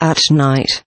At night.